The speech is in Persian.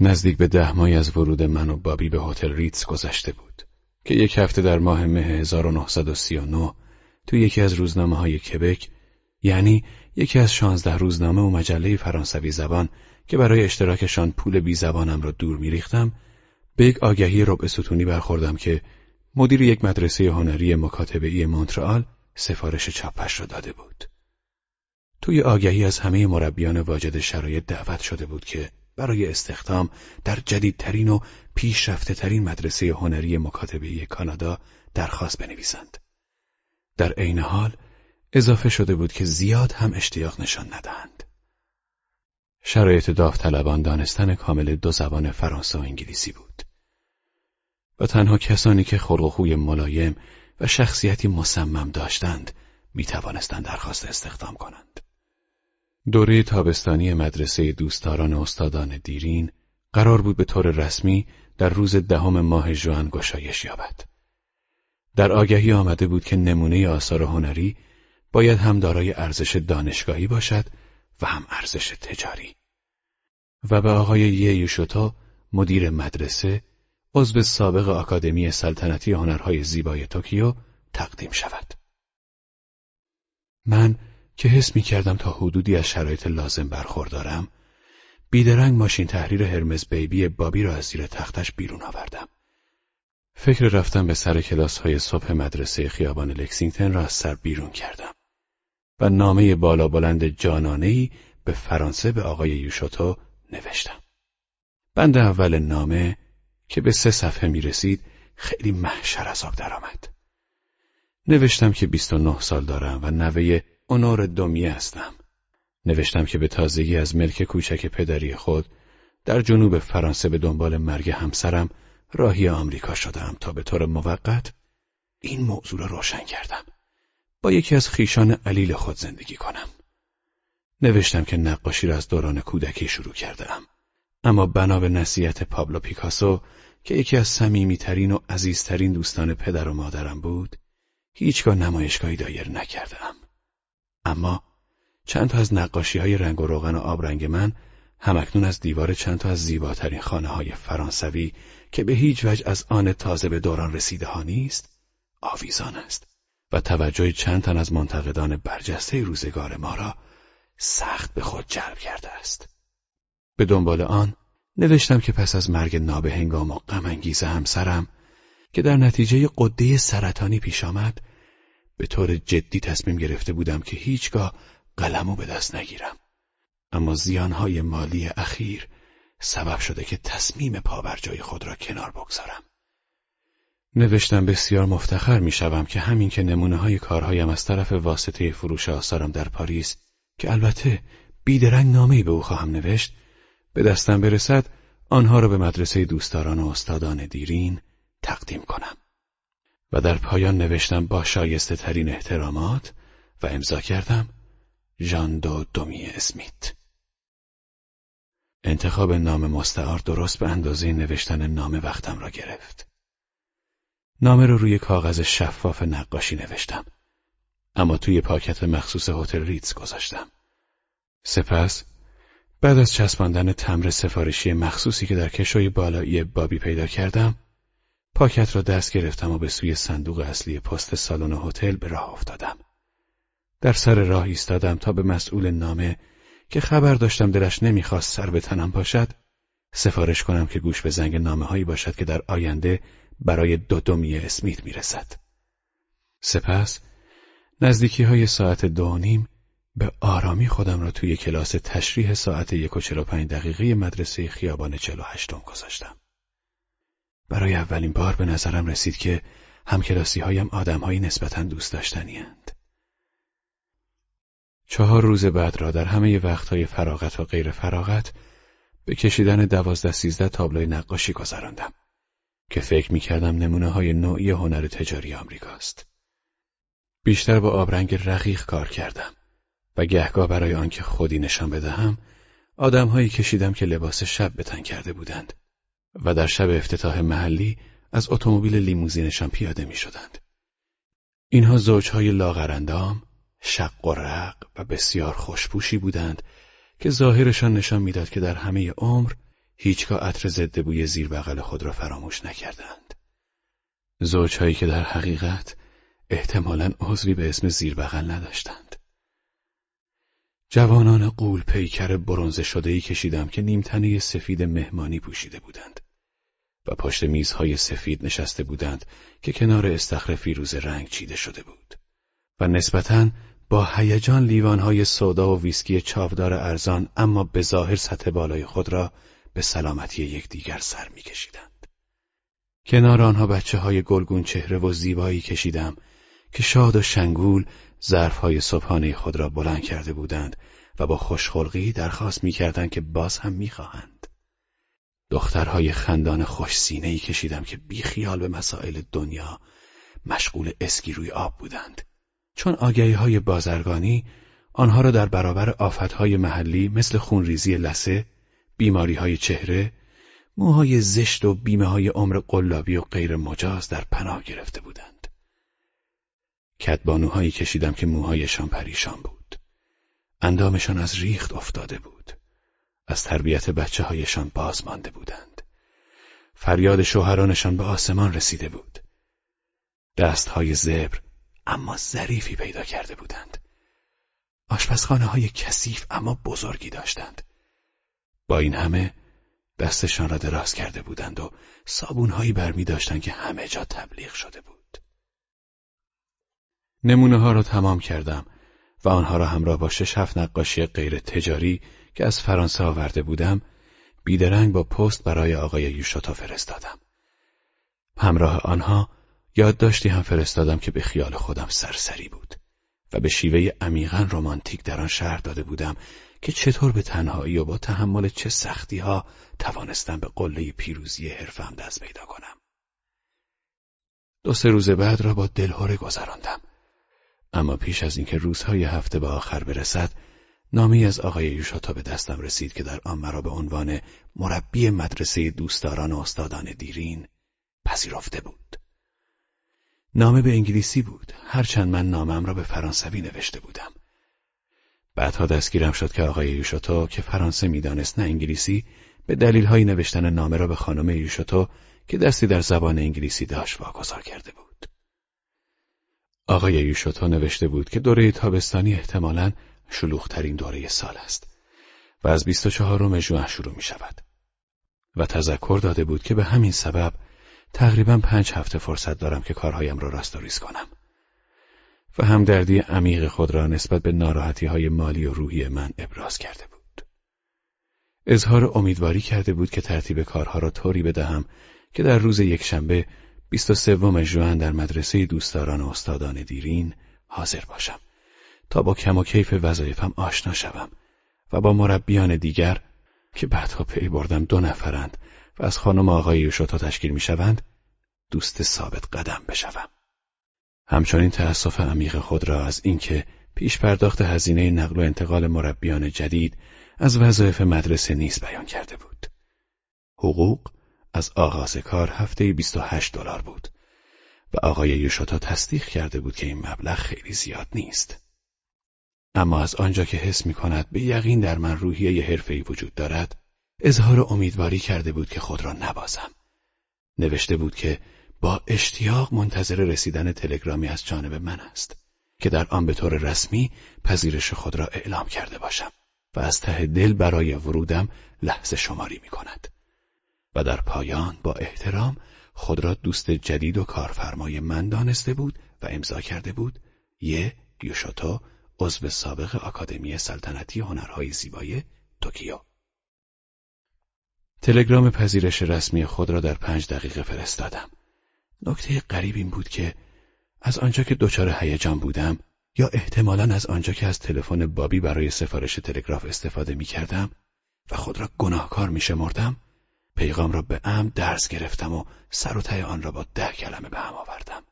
نزدیک به ده ماهی از ورود من و بابی به هتل ریتز گذشته بود که یک هفته در ماه مه 1939 تو یکی از روزنامه های کبک یعنی یکی از شانزده روزنامه و مجله فرانسوی زبان که برای اشتراکشان پول بی زبانم را دور میریختم به یک آگهی ربع ستونی برخوردم که مدیر یک مدرسه هنری مکاتبه مونترال سفارش چاپش را داده بود. توی آگهی از همه مربیان واجد شرایط دعوت شده بود که برای استخدام در جدیدترین و پیشرفته ترین مدرسه هنری مکاتبه کانادا درخواست بنویسند. در عین حال اضافه شده بود که زیاد هم اشتیاق نشان ندهند. شرایط داوطلبان دانستن کامل دو زبان فرانسه و انگلیسی بود. و تنها کسانی که خلق ملایم و شخصیتی مصمم داشتند می توانستند درخواست استخدام کنند. دوره تابستانی مدرسه دوستداران استادان دیرین قرار بود به طور رسمی در روز دهم ماه ژوئن گشایش یابد. در آگهی آمده بود که نمونه آثار هنری باید هم دارای ارزش دانشگاهی باشد و هم ارزش تجاری. و به آقای یوشوتا مدیر مدرسه عضو سابق آکادمی سلطنتی هنرهای زیبای توکیو تقدیم شود. من که حس می کردم تا حدودی از شرایط لازم برخوردارم بیدرنگ ماشین تحریر هرمز بیبی بابی را از زیر تختش بیرون آوردم. فکر رفتم به سر کلاس های صبح مدرسه خیابان لکسینگتن را از سر بیرون کردم و نامه بالا بلند جانانهی به فرانسه به آقای یوشوتو نوشتم. بند اول نامه که به سه صفحه می رسید خیلی محشر از آب درآمد. نوشتم که 29 سال دارم و نوه اونور دومیه هستم. نوشتم که به تازگی از ملک کوچک پدری خود در جنوب فرانسه به دنبال مرگ همسرم راهی آمریکا شدم تا به طور موقت این موضوع را روشن کردم. با یکی از خیشان علیل خود زندگی کنم. نوشتم که نقاشی را از دوران کودکی شروع کردم. اما بنا به نصیحت پابلو پیکاسو که یکی از صمیمیترین و عزیزترین دوستان پدر و مادرم بود هیچگاه نمایشگاهی دایر نکردم اما چند تا از نقاشی های رنگ و روغن و آبرنگ من همکنون از دیوار چند تا از زیباترین خانه های فرانسوی که به هیچ وجه از آن تازه به دوران رسیده ها نیست آویزان است و توجه چند تن از منتقدان برجسته روزگار ما را سخت به خود جلب کرده است. به دنبال آن نوشتم که پس از مرگ نابهنگام و غمانگیز همسرم که در نتیجه قده سرطانی پیش آمد به طور جدی تصمیم گرفته بودم که هیچگاه قلمو به دست نگیرم. اما زیانهای مالی اخیر سبب شده که تصمیم پاورجای خود را کنار بگذارم. نوشتم بسیار مفتخر می که همین که نمونه های کارهایم از طرف واسطه فروش آثارم در پاریس که البته بیدرنگ نامه‌ای به او خواهم نوشت به دستم برسد آنها را به مدرسه دوستداران و استادان دیرین تقدیم کنم. و در پایان نوشتم با شایسته ترین احترامات و امضا کردم ژان دو دومی اسمیت. انتخاب نام مستعار درست به اندازه نوشتن نام وقتم را گرفت. نامه رو روی کاغذ شفاف نقاشی نوشتم. اما توی پاکت مخصوص هتل ریتز گذاشتم. سپس بعد از چسباندن تمر سفارشی مخصوصی که در کشوی بالایی بابی پیدا کردم پاکت را دست گرفتم و به سوی صندوق اصلی پست سالن هتل به راه افتادم در سر راه ایستادم تا به مسئول نامه که خبر داشتم دلش نمی‌خواست سر به تنم باشد سفارش کنم که گوش به زنگ نامه هایی باشد که در آینده برای دودومی اسمیت می‌رسد سپس نزدیکی های ساعت دو نیم به آرامی خودم را توی کلاس تشریح ساعت یک و پنج دقیقه مدرسه خیابان چلو هشتم گذاشتم. برای اولین بار به نظرم رسید که همکلاسی هایم آدم های نسبتا دوست داشتنی هند. چهار روز بعد را در همه وقتهای فراغت و غیر فراغت به کشیدن دوازده سیزده تابلوی نقاشی گذراندم که فکر می کردم نمونه های نوعی هنر تجاری آمریکاست. بیشتر با آبرنگ رقیق کار کردم. و گهگاه برای آنکه خودی نشان بدهم آدمهایی کشیدم که لباس شب به تن کرده بودند و در شب افتتاح محلی از اتومبیل لیموزینشان پیاده می شدند. اینها زوجهای لاغرندام، شق و رق و بسیار خوشپوشی بودند که ظاهرشان نشان می‌داد که در همه عمر هیچگاه عطر ضد بوی زیر بغل خود را فراموش نکردند. زوجهایی که در حقیقت احتمالا عذری به اسم زیر بغل نداشتند. جوانان قول پیکر برونزه شده ای کشیدم که نیمتنه سفید مهمانی پوشیده بودند و پشت میزهای سفید نشسته بودند که کنار استخر فیروز رنگ چیده شده بود و نسبتاً با هیجان لیوانهای سودا و ویسکی چاودار ارزان اما به ظاهر سطح بالای خود را به سلامتی یکدیگر سر میکشیدند. کنار آنها بچه های گلگون چهره و زیبایی کشیدم که شاد و شنگول ظرفهای صبحانه خود را بلند کرده بودند و با خوشخلقی درخواست می‌کردند که باز هم می‌خواهند. دخترهای خندان خوش ای کشیدم که بیخیال به مسائل دنیا مشغول اسکی روی آب بودند. چون آگهی های بازرگانی آنها را در برابر آفتهای محلی مثل خونریزی لسه، بیماری های چهره، موهای زشت و بیمه های عمر قلابی و غیر مجاز در پناه گرفته بودند. کتبانوهایی کشیدم که موهایشان پریشان بود. اندامشان از ریخت افتاده بود. از تربیت بچه هایشان باز مانده بودند. فریاد شوهرانشان به آسمان رسیده بود. دستهای زبر اما ظریفی پیدا کرده بودند. آشپزخانه های کثیف اما بزرگی داشتند. با این همه دستشان را دراز کرده بودند و صابونهایی برمی داشتند که همه جا تبلیغ شده بود. نمونه ها را تمام کردم و آنها را همراه با شش هفت نقاشی غیر تجاری که از فرانسه آورده بودم بیدرنگ با پست برای آقای یوشوتا فرستادم. همراه آنها یادداشتی هم فرستادم که به خیال خودم سرسری بود و به شیوه عمیقا رمانتیک در آن شهر داده بودم که چطور به تنهایی و با تحمل چه سختی ها توانستم به قله پیروزی حرفم دست پیدا کنم. دو سه روز بعد را با دلهوره گذراندم. اما پیش از اینکه روزهای هفته به آخر برسد، نامی از آقای یوشاتا به دستم رسید که در آن مرا به عنوان مربی مدرسه دوستداران و استادان دیرین پذیرفته بود. نامه به انگلیسی بود. هرچند من نامم را به فرانسوی نوشته بودم. بعدها دستگیرم شد که آقای یوشوتو که فرانسه می‌دانست نه انگلیسی به دلیلهایی نوشتن نامه را به خانم یوشوتو که دستی در زبان انگلیسی داشت واگذار کرده بود. آقای یوشوتو نوشته بود که دوره تابستانی احتمالاً شلوغترین دوره سال است و از 24 ژوئن شروع می شود و تذکر داده بود که به همین سبب تقریبا پنج هفته فرصت دارم که کارهایم را راستوریز کنم. و همدردی عمیق خود را نسبت به ناراحتی های مالی و روحی من ابراز کرده بود. اظهار امیدواری کرده بود که ترتیب کارها را طوری بدهم که در روز یکشنبه 23 ژوئن در مدرسه دوستداران و استادان دیرین حاضر باشم. تا با کم و کیف وظایفم آشنا شوم و با مربیان دیگر که بعدها پی بردم دو نفرند و از خانم آقای یوشوتا تشکیل می‌شوند دوست ثابت قدم بشوم. همچنین تأسف عمیق خود را از اینکه پیش پرداخت هزینه نقل و انتقال مربیان جدید از وظایف مدرسه نیز بیان کرده بود. حقوق از آغاز کار هفته 28 دلار بود و آقای یوشوتا تصدیق کرده بود که این مبلغ خیلی زیاد نیست. اما از آنجا که حس می کند به یقین در من روحیه حرفه‌ای وجود دارد، اظهار امیدواری کرده بود که خود را نبازم. نوشته بود که با اشتیاق منتظر رسیدن تلگرامی از جانب من است که در آن به طور رسمی پذیرش خود را اعلام کرده باشم و از ته دل برای ورودم لحظه شماری می کند. و در پایان با احترام خود را دوست جدید و کارفرمای من دانسته بود و امضا کرده بود یه یوشوتو عضو سابق آکادمی سلطنتی هنرهای زیبای توکیو تلگرام پذیرش رسمی خود را در پنج دقیقه فرستادم. نکته غریب این بود که از آنجا که دچار هیجان بودم یا احتمالا از آنجا که از تلفن بابی برای سفارش تلگراف استفاده می کردم و خود را گناهکار می شمردم پیغام را به ام درس گرفتم و سر و ته آن را با ده کلمه به هم آوردم.